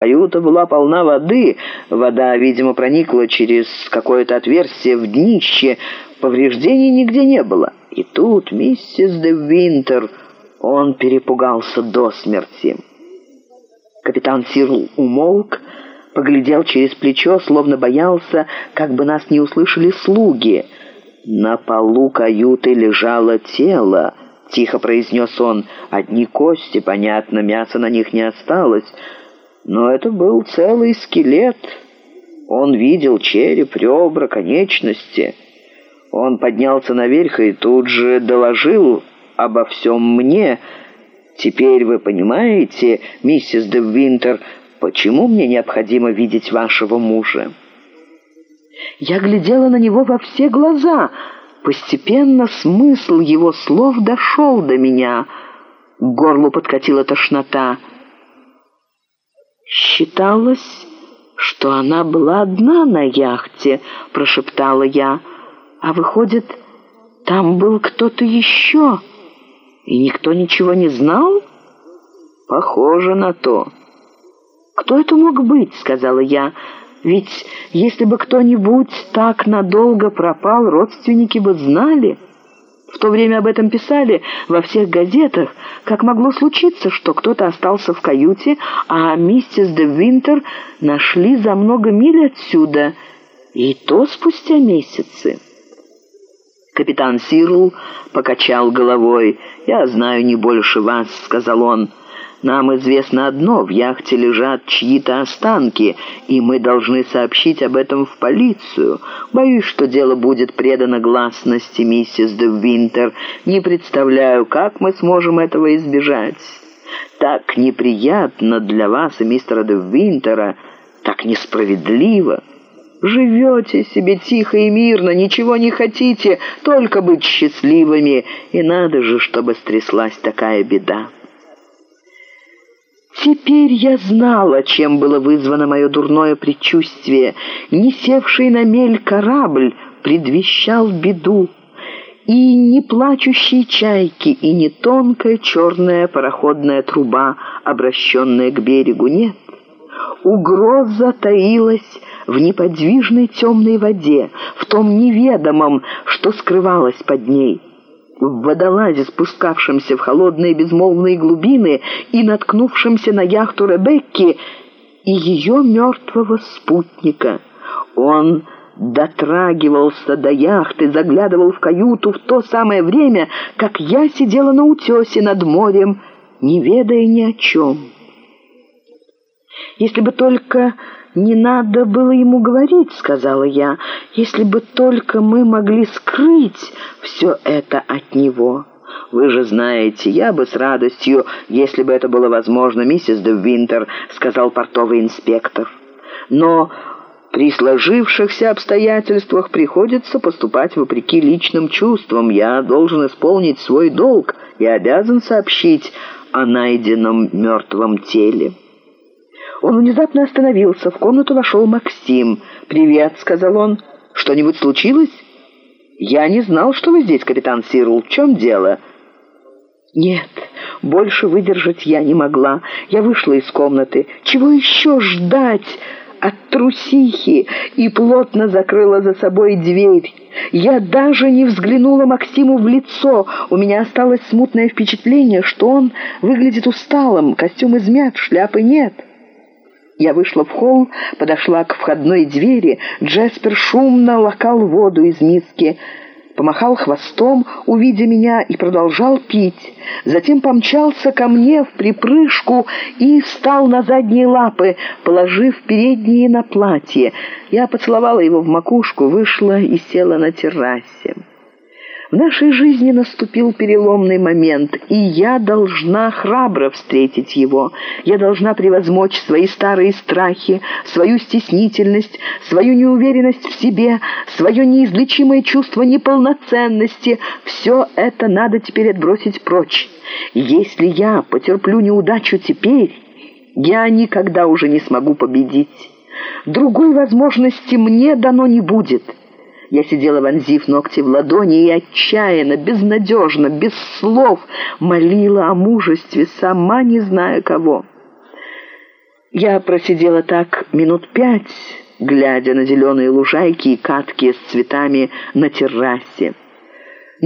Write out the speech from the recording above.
Каюта была полна воды, вода, видимо, проникла через какое-то отверстие в днище, повреждений нигде не было. И тут миссис де Винтер, он перепугался до смерти. Капитан Сирл умолк, поглядел через плечо, словно боялся, как бы нас не услышали слуги. На полу каюты лежало тело, — тихо произнес он. «Одни кости, понятно, мяса на них не осталось». Но это был целый скелет. Он видел череп, ребра, конечности. Он поднялся наверх и тут же доложил обо всем мне. Теперь вы понимаете, миссис де Винтер, почему мне необходимо видеть вашего мужа?» Я глядела на него во все глаза. Постепенно смысл его слов дошел до меня. К горлу подкатила тошнота. «Считалось, что она была одна на яхте», — прошептала я. «А выходит, там был кто-то еще, и никто ничего не знал?» «Похоже на то». «Кто это мог быть?» — сказала я. «Ведь если бы кто-нибудь так надолго пропал, родственники бы знали». В то время об этом писали во всех газетах, как могло случиться, что кто-то остался в каюте, а миссис де Винтер нашли за много миль отсюда, и то спустя месяцы. Капитан Сирл покачал головой. «Я знаю не больше вас», — сказал он. Нам известно одно, в яхте лежат чьи-то останки, и мы должны сообщить об этом в полицию. Боюсь, что дело будет предано гласности, миссис де Винтер. Не представляю, как мы сможем этого избежать. Так неприятно для вас и мистера де Винтера, так несправедливо». Живете себе тихо и мирно, ничего не хотите, только быть счастливыми, и надо же, чтобы стряслась такая беда. Теперь я знала, чем было вызвано мое дурное предчувствие. Не севший на мель корабль предвещал беду. И не плачущие чайки, и не тонкая черная пароходная труба, обращенная к берегу, нет. Угроза таилась в неподвижной темной воде, в том неведомом, что скрывалось под ней в водолазе, спускавшемся в холодные безмолвные глубины и наткнувшемся на яхту Ребекки и ее мертвого спутника. Он дотрагивался до яхты, заглядывал в каюту в то самое время, как я сидела на утесе над морем, не ведая ни о чем. Если бы только «Не надо было ему говорить», — сказала я, «если бы только мы могли скрыть все это от него». «Вы же знаете, я бы с радостью, если бы это было возможно, миссис де Винтер», — сказал портовый инспектор. «Но при сложившихся обстоятельствах приходится поступать вопреки личным чувствам. Я должен исполнить свой долг и обязан сообщить о найденном мертвом теле». Он внезапно остановился. В комнату вошел Максим. «Привет», — сказал он. «Что-нибудь случилось?» «Я не знал, что вы здесь, капитан Сирл. В чем дело?» «Нет, больше выдержать я не могла. Я вышла из комнаты. Чего еще ждать?» от трусихи и плотно закрыла за собой дверь. Я даже не взглянула Максиму в лицо. У меня осталось смутное впечатление, что он выглядит усталым, костюм измят, шляпы нет. Я вышла в холл, подошла к входной двери. Джеспер шумно лакал воду из миски, помахал хвостом, увидя меня, и продолжал пить. Затем помчался ко мне в припрыжку и встал на задние лапы, положив передние на платье. Я поцеловала его в макушку, вышла и села на террасе. В нашей жизни наступил переломный момент, и я должна храбро встретить его. Я должна превозмочь свои старые страхи, свою стеснительность, свою неуверенность в себе, свое неизлечимое чувство неполноценности. Все это надо теперь отбросить прочь. Если я потерплю неудачу теперь, я никогда уже не смогу победить. Другой возможности мне дано не будет». Я сидела, вонзив ногти в ладони, и отчаянно, безнадежно, без слов молила о мужестве, сама не зная кого. Я просидела так минут пять, глядя на зеленые лужайки и катки с цветами на террасе.